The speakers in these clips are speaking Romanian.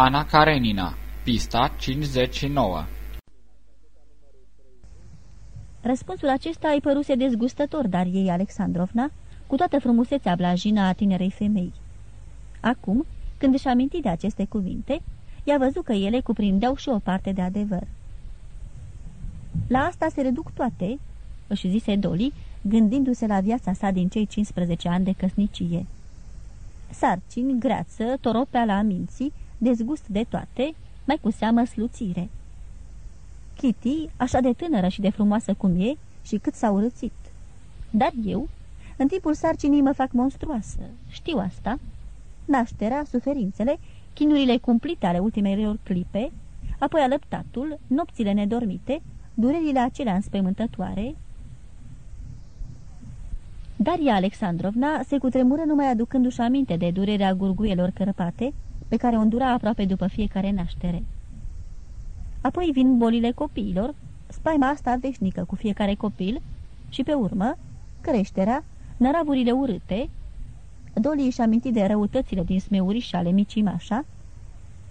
Ana Karenina Pista 59 Răspunsul acesta îi păruse dezgustător, dar ei, Alexandrovna, cu toată frumusețea blajină a tinerei femei. Acum, când își aminti de aceste cuvinte, i-a văzut că ele cuprindeau și o parte de adevăr. La asta se reduc toate, își zise Dolly, gândindu-se la viața sa din cei 15 ani de căsnicie. Sarcini, greață, toropea la minții, dezgust de toate, mai cu seamă sluțire. Kitty, așa de tânără și de frumoasă cum e, și cât s-a urățit. Dar eu, în timpul sarcinii mă fac monstruoasă, știu asta. Nașterea, suferințele, chinurile cumplite ale ultimelor clipe, apoi alăptatul, nopțile nedormite, durerile acelea înspăimântătoare. Daria Alexandrovna se cutremură numai aducându-și aminte de durerea gurguielor cărpate, pe care o îndura aproape după fiecare naștere. Apoi vin bolile copiilor, spaima asta veșnică cu fiecare copil și, pe urmă, creșterea, năravurile urâte, Doli își aminti de răutățile din și ale micii Mașa,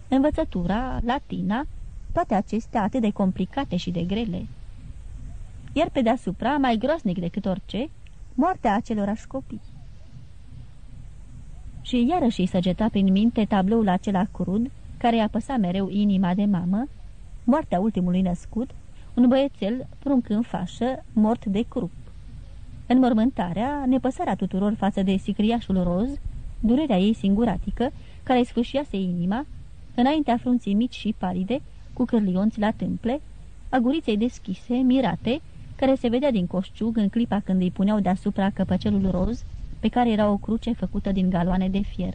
învățătura, latina, toate acestea atât de complicate și de grele. Iar pe deasupra, mai groasnic decât orice, moartea acelorași copii. Și iarăși îi săgeta prin minte tabloul acela crud, care i-a păsat mereu inima de mamă, moartea ultimului născut, un băiețel prunc în fașă, mort de crup. Înmormântarea, nepăsarea tuturor față de sicriașul roz, durerea ei singuratică, care sfâșiase inima, înaintea frunții mici și palide, cu cârlionți la tâmple, a guriței deschise, mirate, care se vedea din coșciug în clipa când îi puneau deasupra căpăcelul roz, pe care era o cruce făcută din galoane de fier.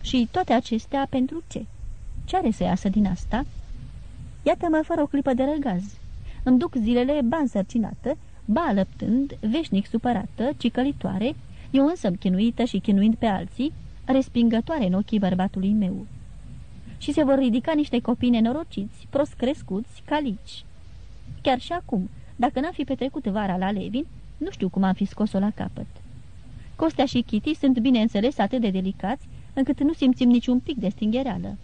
Și toate acestea pentru ce? Ce are să iasă din asta? Iată-mă fără o clipă de răgaz. Îmi duc zilele ba însărcinată, ba alăptând, veșnic supărată, cicălitoare, eu însă chinuită și chinuind pe alții, respingătoare în ochii bărbatului meu. Și se vor ridica niște copii nenorociți, prost crescuți, calici. Chiar și acum, dacă n-am fi petrecut vara la Levin, nu știu cum am fi scos-o la capăt. Costea și Kitty sunt bineînțeles atât de delicați, încât nu simțim niciun pic de stinghereală.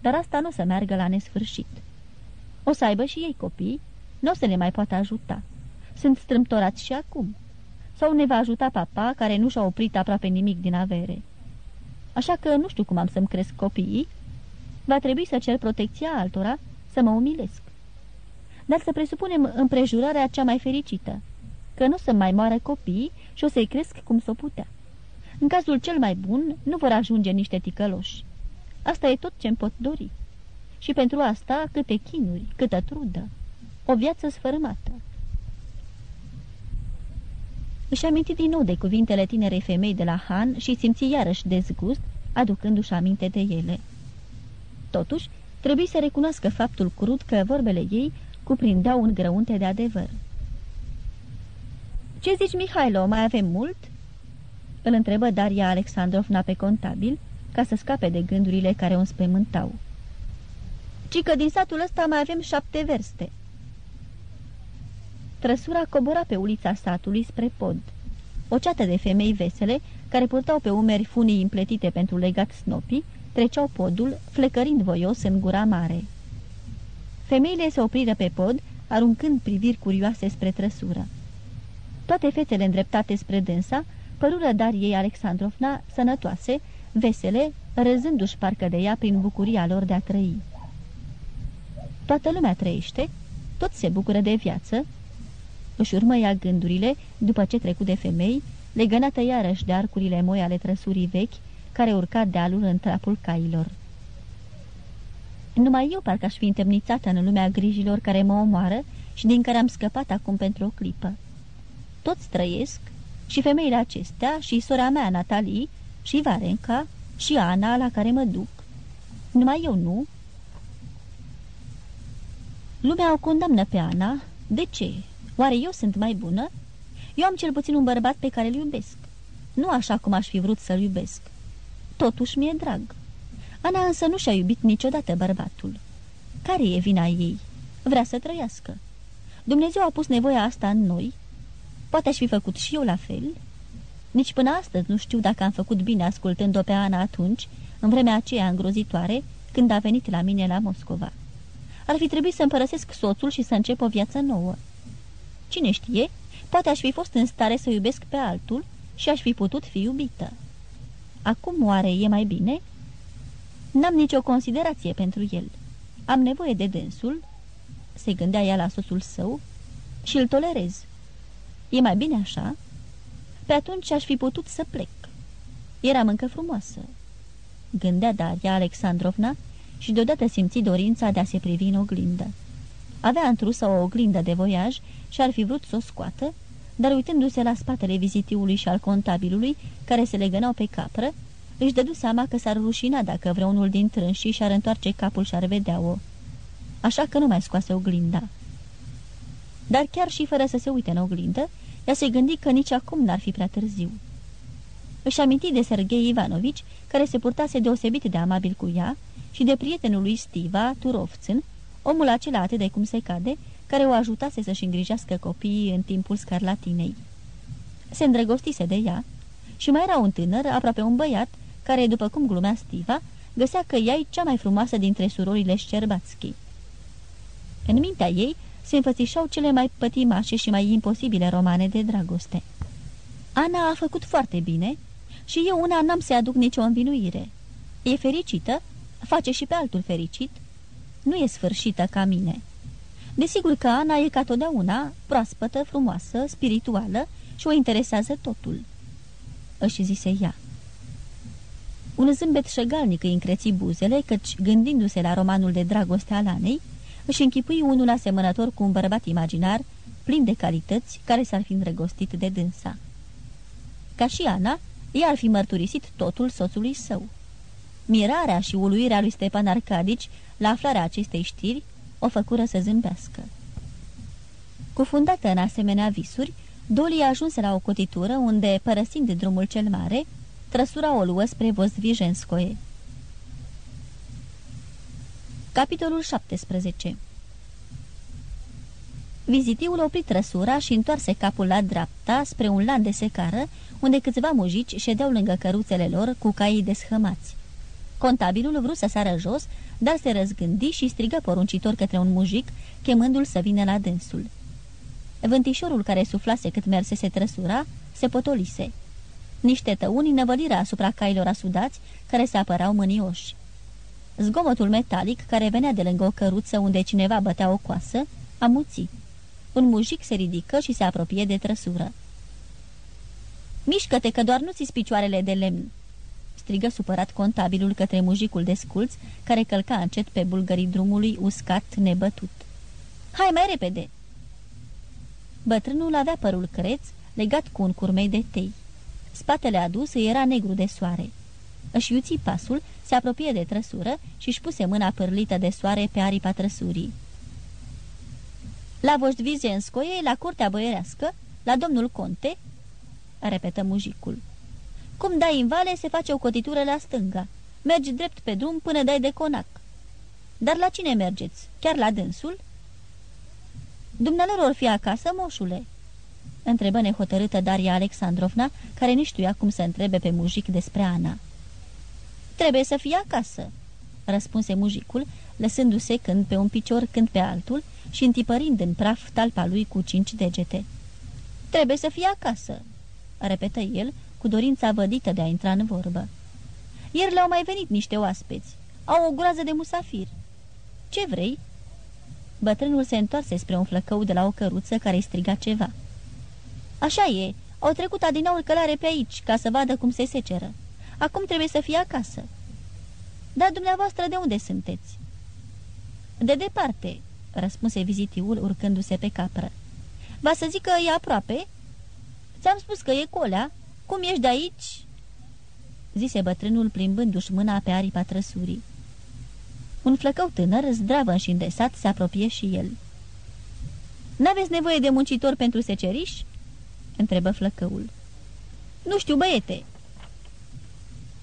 Dar asta nu o să meargă la nesfârșit. O să aibă și ei copii, nu o să ne mai poată ajuta. Sunt strâmtorați și acum. Sau ne va ajuta papa, care nu și-a oprit aproape nimic din avere. Așa că nu știu cum am să-mi cresc copiii. Va trebui să cer protecția altora, să mă umilesc. Dar să presupunem împrejurarea cea mai fericită, că nu să mai moară copii și o să-i cresc cum s-o putea. În cazul cel mai bun, nu vor ajunge niște ticăloși. Asta e tot ce-mi pot dori. Și pentru asta câte chinuri, câtă trudă. O viață sfărâmată. Își aminti din nou de cuvintele tinerei femei de la Han și simți iarăși dezgust, aducându-și aminte de ele. Totuși, trebuie să recunoască faptul crud că vorbele ei cuprindeau un grăunte de adevăr. Ce zici, Mihailo, mai avem mult?" Îl întrebă Daria Alexandrovna pe contabil, ca să scape de gândurile care o înspăimântau. Ci că din satul ăsta mai avem șapte verste." Trăsura cobora pe ulița satului spre pod. O ceată de femei vesele, care purtau pe umeri funii împletite pentru legat snopii, treceau podul, flecărind voios în gura mare. Femeile se opriră pe pod, aruncând priviri curioase spre trăsură. Toate fețele îndreptate spre dânsa părură Dariei Alexandrovna sănătoase, vesele, răzându-și parcă de ea prin bucuria lor de a trăi. Toată lumea trăiește, tot se bucură de viață, își urmă ea gândurile, după ce trecu de femei, legănată iarăși de arcurile moi ale trăsurii vechi, care urca dealul în trapul cailor. Numai eu parcă aș fi întemnițată în lumea grijilor care mă omoară și din care am scăpat acum pentru o clipă. Toți trăiesc, și femeile acestea, și sora mea, Natalie, și Varenca, și Ana, la care mă duc. Numai eu nu. Lumea o condamnă pe Ana. De ce? Oare eu sunt mai bună? Eu am cel puțin un bărbat pe care îl iubesc. Nu așa cum aș fi vrut să-l iubesc. Totuși mi-e drag. Ana însă nu și-a iubit niciodată bărbatul. Care e vina ei? Vrea să trăiască. Dumnezeu a pus nevoia asta în noi. Poate aș fi făcut și eu la fel. Nici până astăzi nu știu dacă am făcut bine ascultând-o pe Ana atunci, în vremea aceea îngrozitoare, când a venit la mine la Moscova. Ar fi trebuit să-mi părăsesc soțul și să încep o viață nouă. Cine știe, poate aș fi fost în stare să iubesc pe altul și aș fi putut fi iubită. Acum oare e mai bine? N-am nicio considerație pentru el. Am nevoie de dânsul, se gândea ea la soțul său, și îl tolerez. E mai bine așa? Pe atunci aș fi putut să plec. Eram încă frumoasă. Gândea Daria Alexandrovna și deodată simți dorința de a se privi în oglindă. Avea întrusă o oglindă de voiaj și ar fi vrut să o scoată, dar uitându-se la spatele vizitiului și al contabilului, care se legănau pe capră, își dădu seama că s-ar rușina dacă vreunul din trânșii și-ar întoarce capul și-ar vedea-o. Așa că nu mai scoase oglinda. Dar chiar și fără să se uite în oglindă, ea se gândi că nici acum n-ar fi prea târziu. Își aminti de Sergei Ivanovici, care se purtase deosebit de amabil cu ea, și de prietenul lui Stiva, Turovțân, omul acela atât de cum se cade, care o ajutase să-și îngrijească copiii în timpul scarlatinei. Se îndrăgostise de ea și mai era un tânăr, aproape un băiat, care, după cum glumea Stiva, găsea că ea e cea mai frumoasă dintre surorile Șcerbațchi. În mintea ei se înfățișau cele mai pătimașe și mai imposibile romane de dragoste. Ana a făcut foarte bine și eu una n-am să aduc nicio învinuire. E fericită, face și pe altul fericit, nu e sfârșită ca mine. Desigur că Ana e ca totdeauna proaspătă, frumoasă, spirituală și o interesează totul. Își zise ea. Un zâmbet șăgalnic îi încreți buzele, căci, gândindu-se la romanul de dragoste al Anei, își închipui unul asemănător cu un bărbat imaginar, plin de calități, care s-ar fi îndrăgostit de dânsa. Ca și Ana, ea ar fi mărturisit totul soțului său. Mirarea și uluirea lui Stepan Arcadici la aflarea acestei știri o făcură să zâmbească. Cufundată în asemenea visuri, Dolly ajunse la o cotitură unde, părăsind drumul cel mare, trăsura o luă spre Vozvijenskoe. Capitolul 17 Vizitivul opri trăsura și întoarse capul la dreapta spre un lan de secară, unde câțiva mujici ședeau lângă căruțele lor cu caii deschămați. Contabilul vrut să sară jos, dar se răzgândi și strigă poruncitor către un mujic, chemându-l să vină la dânsul. Vântișorul care suflase cât mersese trăsura, se potolise. Niște tăuni năvăliră asupra cailor asudați, care se apărau mânioși. Zgomotul metalic, care venea de lângă o căruță unde cineva bătea o coasă, amuți. Un mujic se ridică și se apropie de trăsură. Mișcă-te că doar nu ți picioarele de lemn!" strigă supărat contabilul către mujicul de sculț, care călca încet pe bulgării drumului uscat nebătut. Hai mai repede!" Bătrânul avea părul creț, legat cu un curmei de tei. Spatele adus era negru de soare. Își iuți pasul, se apropie de trăsură și își puse mâna pârlită de soare pe aripa trăsurii. La Voștvizenskoie, la curtea băierească, la domnul conte?" repetă mujicul. Cum dai în vale, se face o cotitură la stânga. Mergi drept pe drum până dai de conac. Dar la cine mergeți? Chiar la dânsul?" Dumnealor or fi acasă, moșule?" întrebă nehotărâtă Daria Alexandrovna, care nu știa cum să întrebe pe mujic despre Ana. Trebuie să fie acasă," răspunse mujicul, lăsându-se când pe un picior, când pe altul și întipărind în praf talpa lui cu cinci degete. Trebuie să fie acasă," repetă el, cu dorința vădită de a intra în vorbă. Ieri le-au mai venit niște oaspeți. Au o groază de musafir. Ce vrei?" Bătrânul se întoarse spre un flăcău de la o căruță care îi striga ceva. Așa e, au trecut adinaul călare pe aici, ca să vadă cum se seceră. Acum trebuie să fie acasă." Dar dumneavoastră de unde sunteți?" De departe," răspunse vizitiul urcându-se pe capră. Va să zic că e aproape?" Ți-am spus că e colea. Cum ești de aici?" zise bătrânul plimbându-și mâna pe aripa trăsurii. Un flăcău tânăr, zdravă și îndesat, se apropie și el. N-aveți nevoie de muncitor pentru seceriș?" întrebă flăcăul. Nu știu, băiete."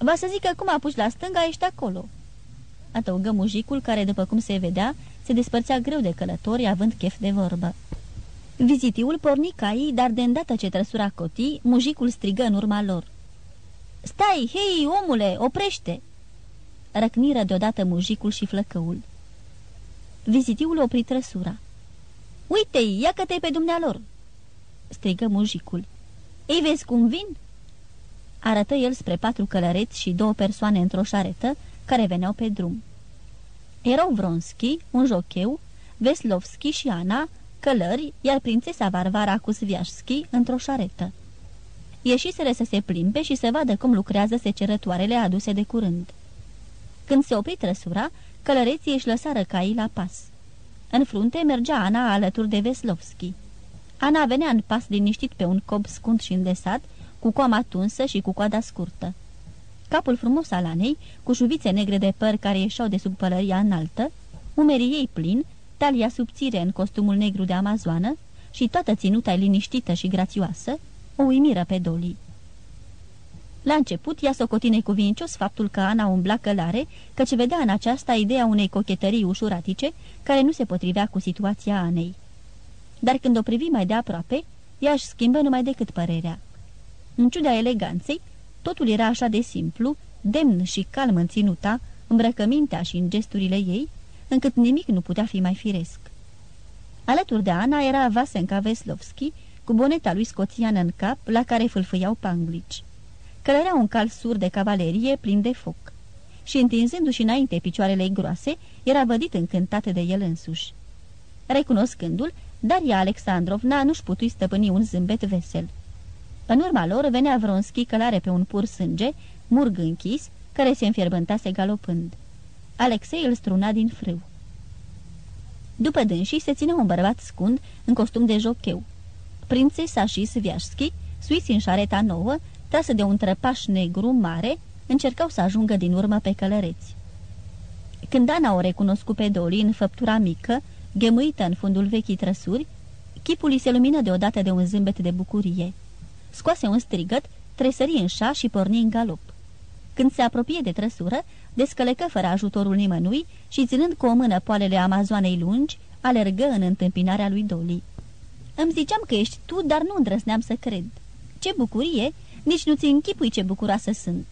Va să zic că cum apuci la stânga, ești acolo." Adăugă mujicul care, după cum se vedea, se despărțea greu de călători, având chef de vorbă. Vizitiul porni caii, dar de îndată ce trăsura cotii, mujicul strigă în urma lor. Stai, hei, omule, oprește!" răcniră deodată mujicul și flăcăul. Vizitiul opri trăsura. Uite-i, ia că te pe dumnealor!" strigă mujicul. Ei vezi cum vin?" Arătă el spre patru călăreți și două persoane într-o șaretă care veneau pe drum. Erau Vronski, un jocheu, Veslovski și Ana, călări, iar prințesa Varvara cu Sviașski într-o șaretă. Ieșiseră să se plimbe și să vadă cum lucrează secerătoarele aduse de curând. Când se opri trăsura, călăreții își lăsară caii la pas. În frunte mergea Ana alături de Veslovski. Ana venea în pas liniștit pe un cob scund și îndesat, cu coama tunsă și cu coada scurtă. Capul frumos al Anei, cu șuvițe negre de păr care ieșeau de sub pălăria înaltă, umerii ei plini, talia subțire în costumul negru de amazoană și toată ținuta liniștită și grațioasă, o uimiră pe Doli. La început, ea socotine cuvincios faptul că Ana umbla călare, căci vedea în aceasta ideea unei cochetării ușuratice, care nu se potrivea cu situația Anei. Dar când o privi mai de aproape, ea își schimbă numai decât părerea. În ciuda eleganței, totul era așa de simplu, demn și calm în ținuta, îmbrăcămintea și în gesturile ei, încât nimic nu putea fi mai firesc. Alături de Ana era Vasenka Veslovski, cu boneta lui scoțiană în cap, la care fâlfâiau panglici. Călărea un cal sur de cavalerie plin de foc. Și întinzându-și înainte picioarele groase, era vădit încântat de el însuși. Recunoscându-l, Daria Alexandrovna nu-și putui stăpâni un zâmbet vesel. În urma lor venea Vronski călare pe un pur sânge, murg închis, care se înfierbântase galopând. Alexei îl struna din frâu. După dânsii se ținea un bărbat scund în costum de jocheu. Prințesa și Sviașski, suiți în șareta nouă, trasă de un trăpaș negru mare, încercau să ajungă din urmă pe călăreți. Când Ana o recunoscu pe Doli în făptura mică, ghemuită în fundul vechii trăsuri, chipul îi se lumină deodată de un zâmbet de bucurie. Scoase un strigăt, tresări în șa și porni în galop. Când se apropie de trăsură, descălecă fără ajutorul nimănui și, ținând cu o mână poalele amazoanei lungi, alergă în întâmpinarea lui Doli. Îmi ziceam că ești tu, dar nu îndrăzneam să cred. Ce bucurie! Nici nu ți închipui ce bucuroasă sunt!"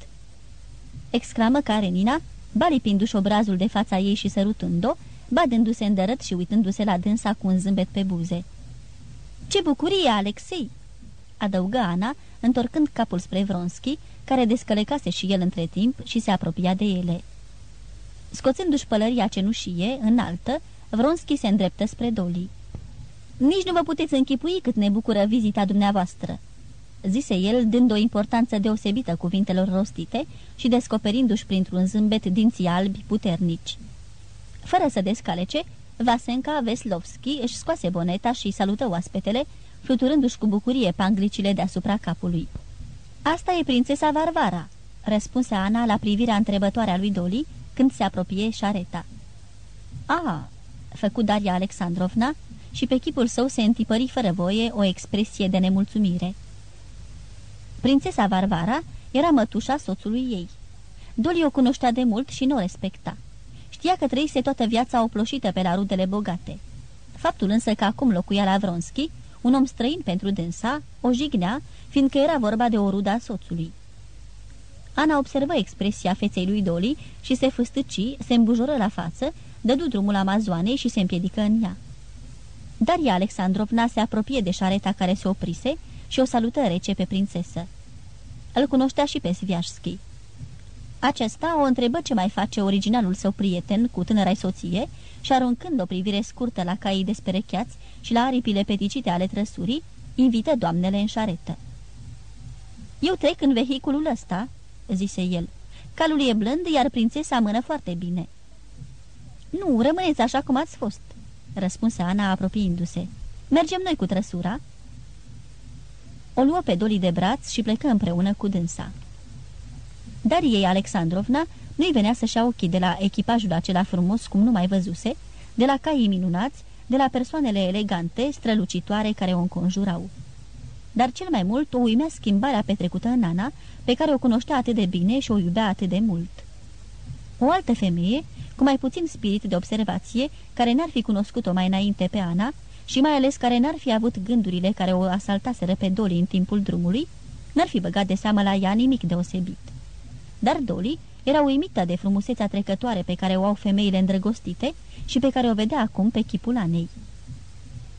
Exclamă Karenina, balipindu-și obrazul de fața ei și sărutând-o, badându-se îndărât și uitându-se la dânsa cu un zâmbet pe buze. Ce bucurie, Alexei!" Adăugă Ana, întorcând capul spre Vronski, care descălecase și el între timp și se apropia de ele. Scoțându-și pălăria cenușie, înaltă, Vronski se îndreptă spre Doli. Nici nu vă puteți închipui cât ne bucură vizita dumneavoastră," zise el, dând o importanță deosebită cuvintelor rostite și descoperindu-și printr-un zâmbet dinții albi puternici. Fără să descalece, Vasenka Veslovski își scoase boneta și salută oaspetele, fluturându-și cu bucurie panglicile deasupra capului. Asta e prințesa Varvara," răspunse Ana la privirea întrebătoare a lui Doli când se apropie șareta. A, făcut Daria Alexandrovna și pe chipul său se întipări fără voie o expresie de nemulțumire. Prințesa Varvara era mătușa soțului ei. Doli o cunoștea de mult și nu o respecta. Știa că trăise toată viața oploșită pe la rudele bogate. Faptul însă că acum locuia la Vronski, un om străin pentru dânsa, o jignea, fiindcă era vorba de o ruda soțului. Ana observă expresia feței lui Doli și se fâstăci, se îmbujoră la față, dădu drumul Amazoanei și se împiedică în ea. Daria Alexandrovna se apropie de șareta care se oprise și o salută rece pe prințesă. Îl cunoștea și pe Sviașski. Acesta o întrebă ce mai face originalul său prieten cu tânăra soție și aruncând o privire scurtă la caii desperecheați și la aripile peticite ale trăsurii, invită doamnele în șaretă. Eu trec în vehiculul ăsta," zise el. Calul e blând, iar prințesa mână foarte bine." Nu, rămâneți așa cum ați fost," răspunse Ana apropiindu-se. Mergem noi cu trăsura?" O luă pe Doli de braț și plecă împreună cu dânsa. Dar ei, Alexandrovna, nu-i venea să-și ia ochii de la echipajul acela frumos cum nu mai văzuse, de la caii minunați, de la persoanele elegante, strălucitoare care o înconjurau. Dar cel mai mult o uimea schimbarea petrecută în Ana, pe care o cunoștea atât de bine și o iubea atât de mult. O altă femeie, cu mai puțin spirit de observație, care n-ar fi cunoscut-o mai înainte pe Ana, și mai ales care n-ar fi avut gândurile care o asaltaseră pe Doli în timpul drumului, n-ar fi băgat de seamă la ea nimic deosebit. Dar Doli, era uimită de frumusețea trecătoare pe care o au femeile îndrăgostite și pe care o vedea acum pe chipul Anei.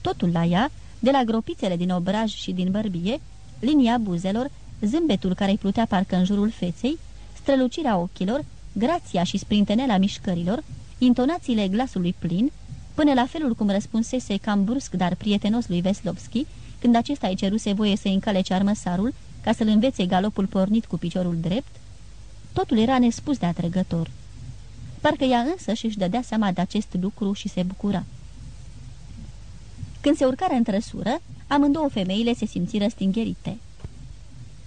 Totul la ea, de la gropițele din obraj și din bărbie, linia buzelor, zâmbetul care îi plutea parcă în jurul feței, strălucirea ochilor, grația și sprintenela mișcărilor, intonațiile glasului plin, până la felul cum răspunsese cam brusc, dar prietenos lui Veslovski, când acesta îi ceruse voie să încalece armăsarul ca să-l învețe galopul pornit cu piciorul drept, totul era nespus de atrăgător. Parcă ea însă și-și dădea seama de acest lucru și se bucura. Când se urcară în trăsură, amândouă femeile se simțiră stingherite.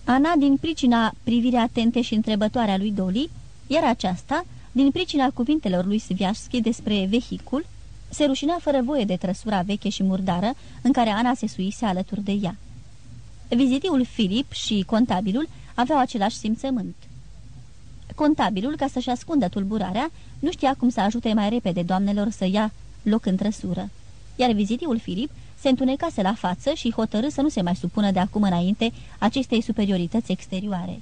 Ana, din pricina privirea atente și întrebătoare a lui Doli, iar aceasta, din pricina cuvintelor lui Sviașschi despre vehicul, se rușina fără voie de trăsura veche și murdară în care Ana se suise alături de ea. Vizitiul Filip și contabilul aveau același simțământ. Contabilul, ca să-și ascundă tulburarea, nu știa cum să ajute mai repede doamnelor să ia loc în trăsură, iar vizitiul Filip se întunecase la față și hotărâ să nu se mai supună de acum înainte acestei superiorități exterioare.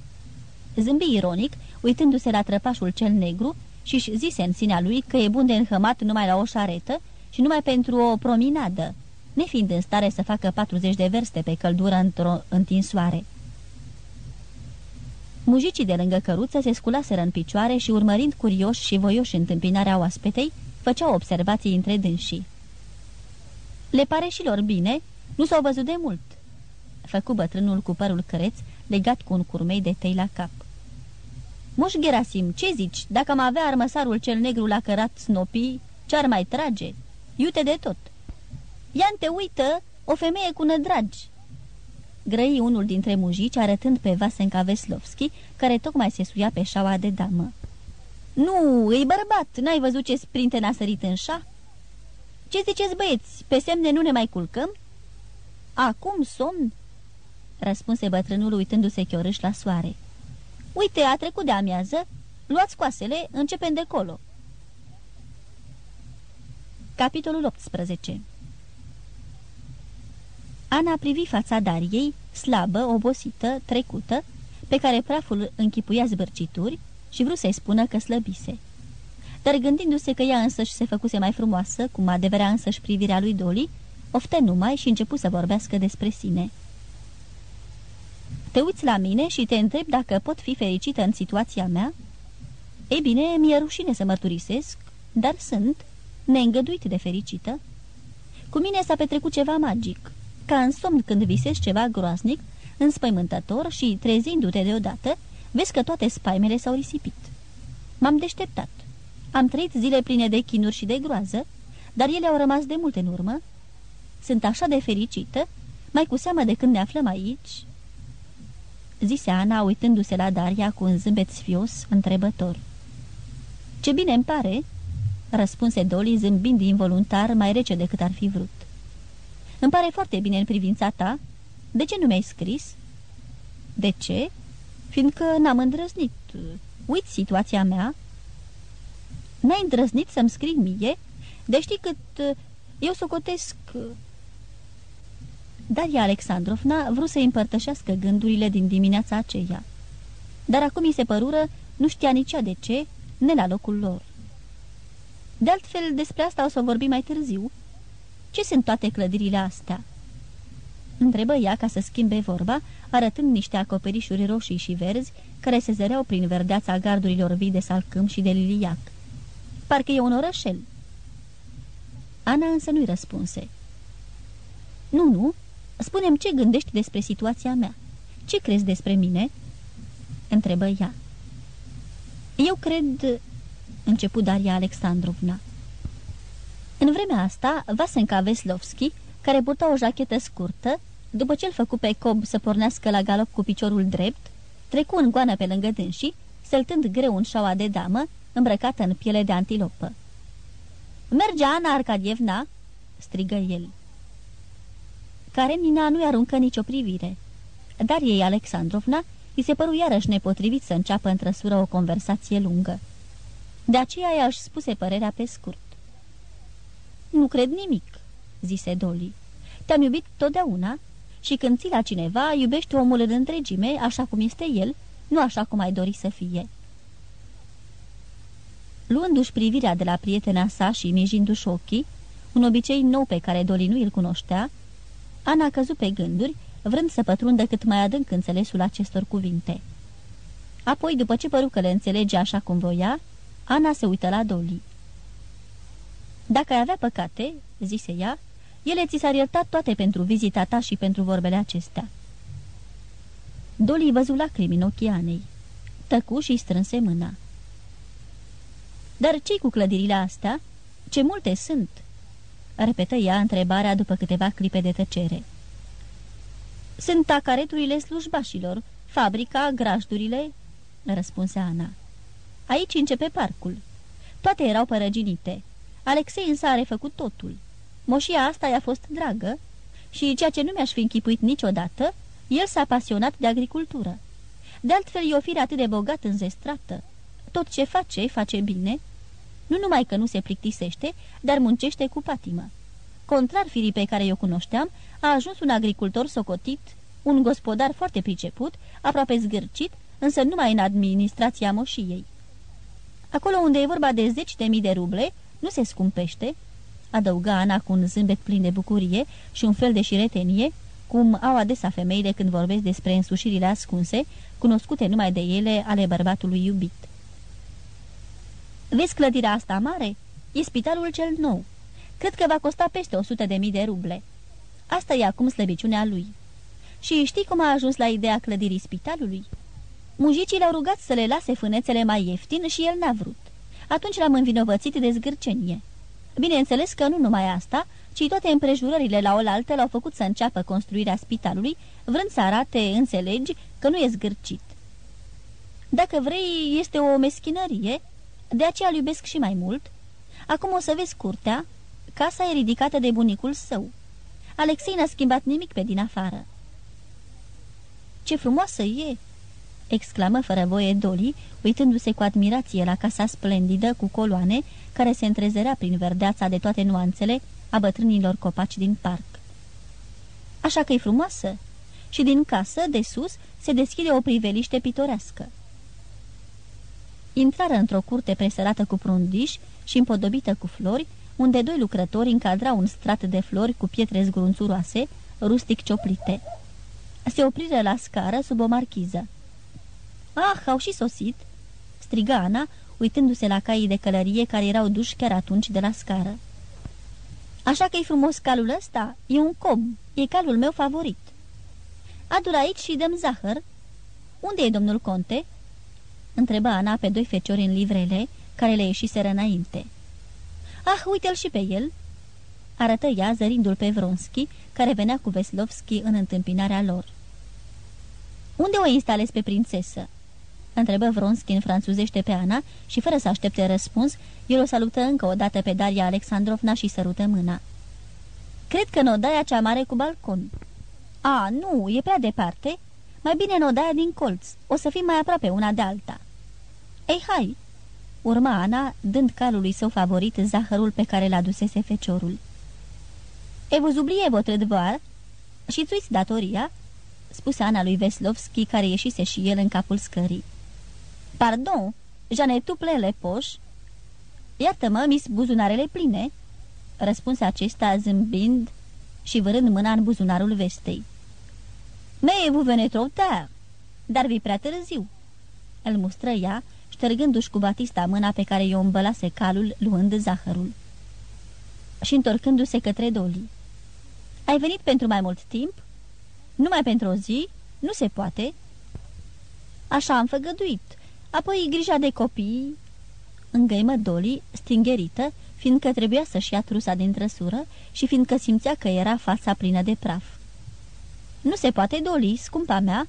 Zâmbi ironic, uitându-se la trăpașul cel negru și-și zise în sinea lui că e bun de înhămat numai la o șaretă și numai pentru o prominadă, nefiind în stare să facă 40 de verste pe căldură într-o întinsoare. Mujicii de lângă căruță se sculaseră în picioare și, urmărind curioși și voioși întâmpinarea oaspetei, făceau observații între dânsii. Le pare și lor bine, nu s-au văzut de mult," făcu bătrânul cu părul căreț, legat cu un curmei de tei la cap. Moș Gerasim, ce zici, dacă am avea armăsarul cel negru la cărat snopii, ce-ar mai trage? Iute de tot!" Ian te uită, o femeie cu nădragi!" Grăi unul dintre mujici, arătând pe Vasenka Veslovski, care tocmai se suia pe șaua de damă. Nu, e bărbat, n-ai văzut ce sprinte n-a sărit în șa?" Ce ziceți, băieți, pe semne nu ne mai culcăm?" Acum somn?" răspunse bătrânul uitându-se chiorâș la soare. Uite, a trecut de amiază, luați coasele, începem de colo." Capitolul 18 Ana privi fața Dariei, slabă, obosită, trecută, pe care praful închipuia zbârcituri și vrut să-i spună că slăbise. Dar gândindu-se că ea însăși se făcuse mai frumoasă, cum adeverea însăși privirea lui Doli, ofte numai și începu să vorbească despre sine. Te uiți la mine și te întreb dacă pot fi fericită în situația mea? Ei bine, mi-e rușine să mărturisesc, dar sunt neîngăduit de fericită. Cu mine s-a petrecut ceva magic, ca în somn când visezi ceva groaznic, înspăimântător și, trezindu-te deodată, vezi că toate spaimele s-au risipit. M-am deșteptat. Am trăit zile pline de chinuri și de groază, dar ele au rămas de multe în urmă. Sunt așa de fericită, mai cu seamă de când ne aflăm aici, zise Ana, uitându-se la Daria cu un zâmbet sfios, întrebător. Ce bine îmi pare!" răspunse Dolly, zâmbind involuntar, mai rece decât ar fi vrut. Îmi pare foarte bine în privința ta. De ce nu mi-ai scris?" De ce?" Fiindcă n-am îndrăznit. Uite situația mea." N-ai îndrăznit să-mi scrii mie? De știi cât... Eu socotesc... Daria Alexandrovna vrut să împărtășească gândurile din dimineața aceea. Dar acum i se părură, nu știa nici ea de ce, ne la locul lor. De altfel, despre asta o să vorbim mai târziu. Ce sunt toate clădirile astea? Întrebă ea ca să schimbe vorba, arătând niște acoperișuri roșii și verzi, care se zăreau prin verdeața gardurilor vii de salcâm și de liliac. Parcă e un orășel. Ana însă nu-i răspunse. Nu, nu, Spunem ce gândești despre situația mea. Ce crezi despre mine?" întrebă ea. Eu cred..." început Daria Alexandrovna. În vremea asta, Vasenka Veslovski, care purta o jachetă scurtă, după ce-l făcu pe Cob să pornească la galop cu piciorul drept, trecu în goană pe lângă dânsii, săltând greu în șaua de damă, îmbrăcată în piele de antilopă. Merge Ana Arcadievna!" strigă el. Karenina nu-i aruncă nicio privire. Dar ei, Alexandrovna, îi se păru iarăși nepotrivit să înceapă în trăsură o conversație lungă. De aceea ea își spuse părerea pe scurt. Nu cred nimic," zise Dolly. Te-am iubit totdeauna și când ții la cineva, iubești omul în întregime, așa cum este el, nu așa cum ai dori să fie." Luându-și privirea de la prietena sa și mijindu-și ochii, un obicei nou pe care Doli nu îl cunoștea, Ana a căzut pe gânduri, vrând să pătrundă cât mai adânc înțelesul acestor cuvinte. Apoi, după ce păru că le înțelege așa cum voia, Ana se uită la Doli. Dacă ai avea păcate," zise ea, ele ți s-ar ierta toate pentru vizita ta și pentru vorbele acestea." Doli văzu lacrimi în ochii Anei. Tăcu și strânse mâna. Dar ce cu clădirile astea? Ce multe sunt?" repetă ea întrebarea după câteva clipe de tăcere. Sunt tacareturile slujbașilor, fabrica, grajdurile," răspunse Ana. Aici începe parcul. Toate erau părăginite. Alexei însă a refăcut totul. Moșia asta i-a fost dragă și, ceea ce nu mi-aș fi închipuit niciodată, el s-a pasionat de agricultură. De altfel, e o fire atât de bogat înzestrată. Tot ce face, face bine. Nu numai că nu se plictisește, dar muncește cu patimă. Contrar firii pe care eu cunoșteam, a ajuns un agricultor socotit, un gospodar foarte priceput, aproape zgârcit, însă numai în administrația moșiei. Acolo unde e vorba de zeci de mii de ruble, nu se scumpește, adăuga Ana cu un zâmbet plin de bucurie și un fel de șiretenie, cum au adesea femeile când vorbesc despre însușirile ascunse, cunoscute numai de ele ale bărbatului iubit. Vezi clădirea asta mare? E spitalul cel nou. Cred că va costa peste o sută de mii de ruble. Asta e acum slăbiciunea lui. Și știi cum a ajuns la ideea clădirii spitalului? Mujicii l-au rugat să le lase fânețele mai ieftin și el n-a vrut. Atunci l-am învinovățit de zgârcenie. Bineînțeles că nu numai asta, ci toate împrejurările la oaltă l-au făcut să înceapă construirea spitalului, vrând să arate, înțelegi, că nu e zgârcit. Dacă vrei, este o meschinărie, de aceea îl iubesc și mai mult. Acum o să vezi curtea, casa e ridicată de bunicul său. Alexei n-a schimbat nimic pe din afară. Ce frumoasă e!" Exclamă fără voie Doli, uitându-se cu admirație la casa splendidă cu coloane, care se întrezărea prin verdeața de toate nuanțele a bătrânilor copaci din parc. Așa că e frumoasă. Și din casă, de sus, se deschide o priveliște pitorească. Intrară într-o curte presărată cu prundiș și împodobită cu flori, unde doi lucrători încadrau un strat de flori cu pietre zgrunțuroase, rustic cioplite. Se opriră la scară sub o marchiză. Ah, au și sosit!" striga Ana, uitându-se la caii de călărie care erau duși chiar atunci de la scară. Așa că e frumos calul ăsta? E un com. E calul meu favorit." Adu-l aici și dăm zahăr." Unde e domnul conte?" întreba Ana pe doi feciori în livrele, care le ieșiseră înainte. Ah, uite-l și pe el!" arătă ea, zărindu-l pe Vronski, care venea cu Veslovski în întâmpinarea lor. Unde o instalezi pe prințesă?" Întrebă Vronski în franțuzește pe Ana și, fără să aștepte răspuns, el o salută încă o dată pe Daria Alexandrovna și sărută mâna. Cred că în odaia cea mare cu balcon." A, nu, e prea departe. Mai bine în odaia din colț. O să fim mai aproape una de alta." Ei, hai!" urma Ana, dând calului său favorit zahărul pe care l-a dusese feciorul. E vous oubliez votre devoir? Și-ți uiți datoria?" spuse Ana lui Veslovski, care ieșise și el în capul scării. Pardon, j'en ai tout plein les poches." Iartă-mă, mis buzunarele pline," răspunse acesta zâmbind și vărând mâna în buzunarul vestei. Mais vous venez trop tard, dar vi prea târziu." Îl mustră ea, ștergându-și cu Batista mâna pe care i-o îmbălase calul, luând zahărul. Și întorcându-se către Doli. Ai venit pentru mai mult timp? Numai pentru o zi? Nu se poate." Așa am făgăduit," Apoi grija de copii, îngăimă Doli, stingerită, fiindcă trebuia să-și ia trusa din trăsură și fiindcă simțea că era fața plină de praf. Nu se poate, Doli, scumpa mea."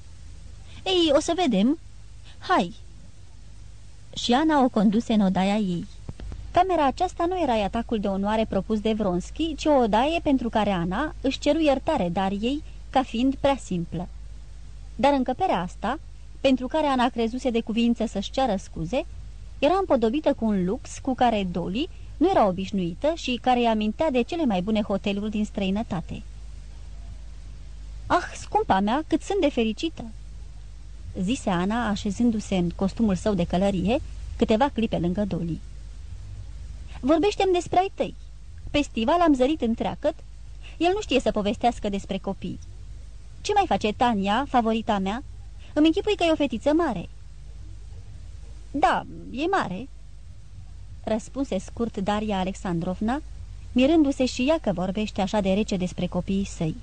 Ei, o să vedem." Hai!" Și Ana o conduse în odaia ei. Camera aceasta nu era atacul de onoare propus de Vronski, ci o odaie pentru care Ana își ceru iertare dar ei ca fiind prea simplă. Dar încăperea asta pentru care Ana crezuse de cuvință să-și ceară scuze, era împodobită cu un lux cu care Dolly nu era obișnuită și care îi amintea de cele mai bune hoteluri din străinătate. Ah, scumpa mea, cât sunt de fericită!" zise Ana, așezându-se în costumul său de călărie, câteva clipe lângă Dolly. Vorbește-mi despre ai tăi. Festival am zărit întreacăt. El nu știe să povestească despre copii. Ce mai face Tania, favorita mea? Îmi închipui că e o fetiță mare." Da, e mare," răspunse scurt Daria Alexandrovna, mirându-se și ea că vorbește așa de rece despre copiii săi.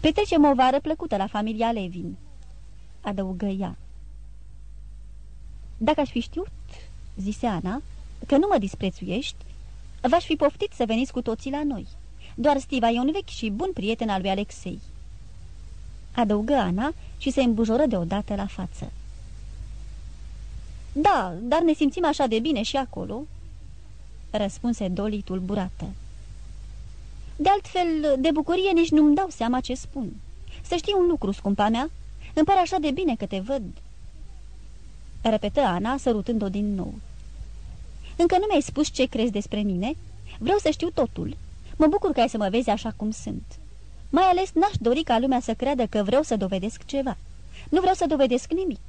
Petrecem o vară plăcută la familia Levin," adăugă ea. Dacă aș fi știut," zise Ana, că nu mă disprețuiești, v-aș fi poftit să veniți cu toții la noi. Doar Stiva e un vechi și bun prieten al lui Alexei." Adăugă Ana și se îmbujoră deodată la față. Da, dar ne simțim așa de bine și acolo," răspunse Dolly tulburată. De altfel, de bucurie nici nu-mi dau seama ce spun. Să știi un lucru, scumpa mea, îmi pare așa de bine că te văd." Repetă Ana, sărutând-o din nou. Încă nu mi-ai spus ce crezi despre mine? Vreau să știu totul. Mă bucur că ai să mă vezi așa cum sunt. Mai ales n-aș dori ca lumea să creadă că vreau să dovedesc ceva. Nu vreau să dovedesc nimic.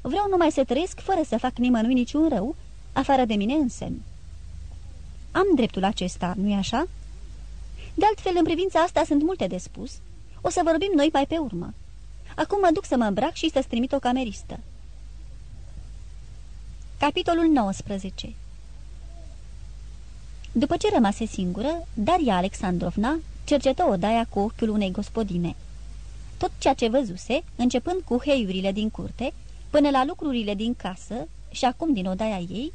Vreau numai să trăiesc fără să fac nimănui niciun rău, afară de mine însemi. Am dreptul acesta, nu-i așa? De altfel, în privința asta sunt multe de spus. O să vorbim noi mai pe urmă. Acum mă duc să mă îmbrac și să-ți trimit o cameristă. Capitolul 19 După ce rămase singură, Daria Alexandrovna cercetă odaia cu ochiul unei gospodine. Tot ceea ce văzuse, începând cu heiurile din curte, până la lucrurile din casă și acum din odaia ei,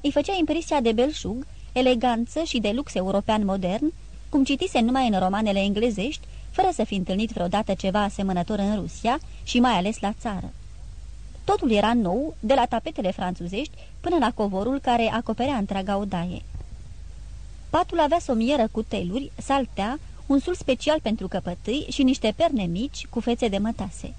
îi făcea impresia de belșug, eleganță și de lux european modern, cum citise numai în romanele englezești, fără să fi întâlnit vreodată ceva asemănător în Rusia și mai ales la țară. Totul era nou, de la tapetele franțuzești până la covorul care acoperea întreaga odaie. Patul avea somieră cu teluri, saltea, un sul special pentru căpătâi și niște perne mici cu fețe de mătase.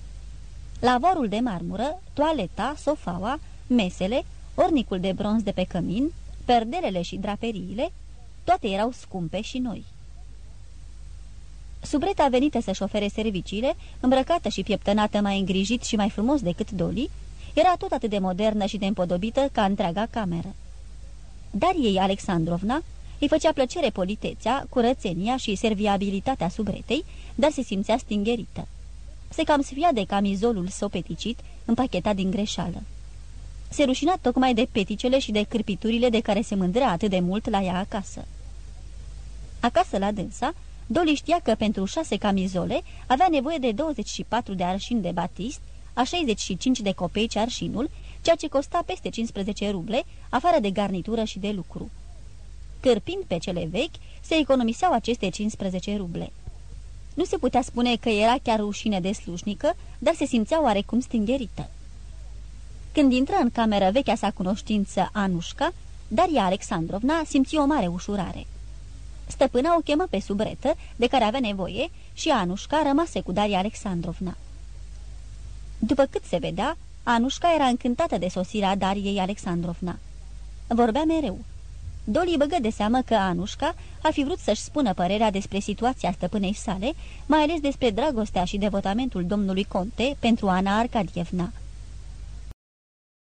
Lavorul de marmură, toaleta, sofaua, mesele, ornicul de bronz de pe cămin, perdelele și draperiile, toate erau scumpe și noi. Subreta venită să-și ofere serviciile, îmbrăcată și pieptănată mai îngrijit și mai frumos decât Dolly, era tot atât de modernă și de împodobită ca întreaga cameră. Dar ei, Alexandrovna, îi făcea plăcere politețea, curățenia și serviabilitatea subretei, dar se simțea stingerită. Se cam sfia de camizolul său peticit, împachetat din greșeală. Se rușina tocmai de peticele și de cârpiturile de care se mândrea atât de mult la ea acasă. Acasă la dânsa, Dolly știa că pentru șase camizole avea nevoie de 24 de arșini de batist, a 65 de copeici arșinul, ceea ce costa peste 15 ruble, afară de garnitură și de lucru. Cârpind pe cele vechi, se economiseau aceste 15 ruble. Nu se putea spune că era chiar rușine de slușnică, dar se simțea oarecum stingherită. Când intră în cameră vechea sa cunoștință Anușca, Daria Alexandrovna simți o mare ușurare. Stăpâna o chemă pe subretă, de care avea nevoie, și Anușca rămase cu Daria Alexandrovna. După cât se vedea, Anușca era încântată de sosirea Dariei Alexandrovna. Vorbea mereu. Doli băgă de seamă că Anușca ar fi vrut să-și spună părerea despre situația stăpânei sale, mai ales despre dragostea și devotamentul domnului Conte pentru Ana Arcadievna.